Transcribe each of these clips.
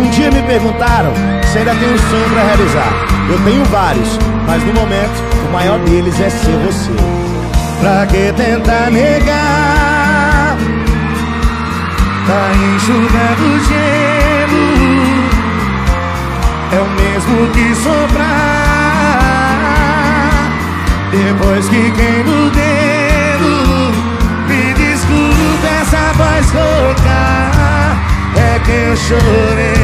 me perguntaram se ainda tenho um sonho pra realizar. Eu tenho vários, mas no momento o maior deles é ser você. Pra que tentar negar? Tá enxugando gelo É o mesmo que soprar Depois que queima o dedo Me desculpa essa voz rouca É que eu chorei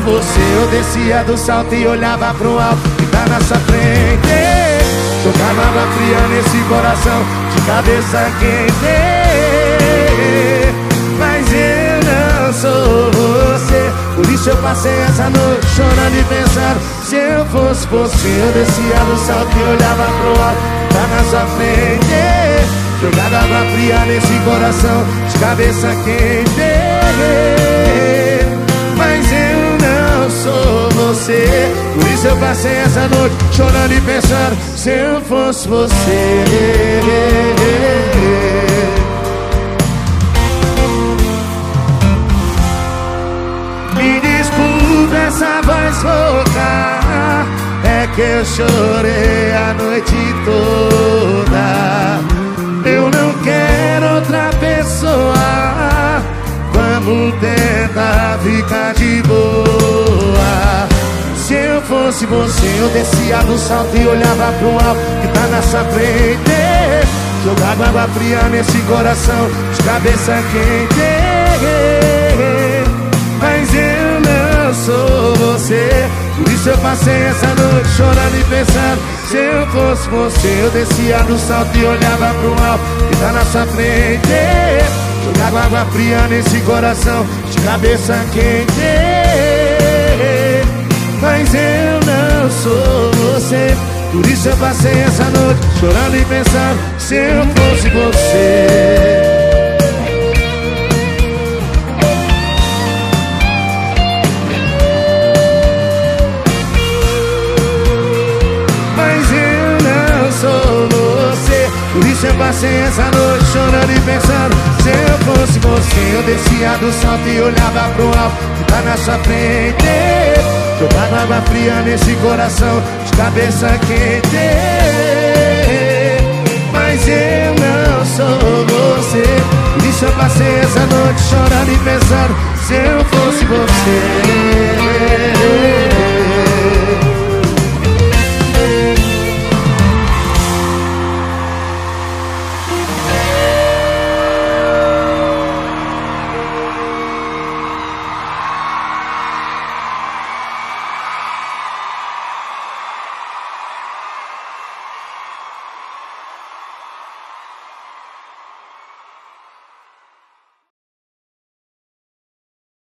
fosse você eu descia do salto e olhava pro alto Que tá na sua frente. Jogava água fria nesse coração De cabeça quente. Mas eu não sou você Por isso eu passei essa noite chorando e pensando Se eu fosse você eu descia do salto e olhava pro alto Que tá na sua frente. Jogada água fria nesse coração De cabeça quente isso eu passei essa noite Chorando e pensando Se eu fosse você. Me desculpe essa voz rouca É que eu chorei a noite toda. Eu não quero outra pessoa Vamos tentar ficar de boa fosse você eu descia do salto e olhava pro alto Que tá na sua frente Jogava água fria nesse coração De cabeça quente Mas eu não sou você Por isso eu passei essa noite chorando e pensando se eu fosse você, eu descia do salto e olhava pro alto que tá na sua frente. Jogava água fria nesse coração, de cabeça quente. Por isso eu passei essa noite chorando e pensando. Se eu fosse você. Por isso eu passei essa noite chorando e pensando Se eu fosse você eu descia do salto e olhava pro alto Que tá na sua frente Jogava água fria nesse coração De cabeça quente. Mas eu não sou você. Isso eu passei essa noite chorando e pensando Se eu fosse você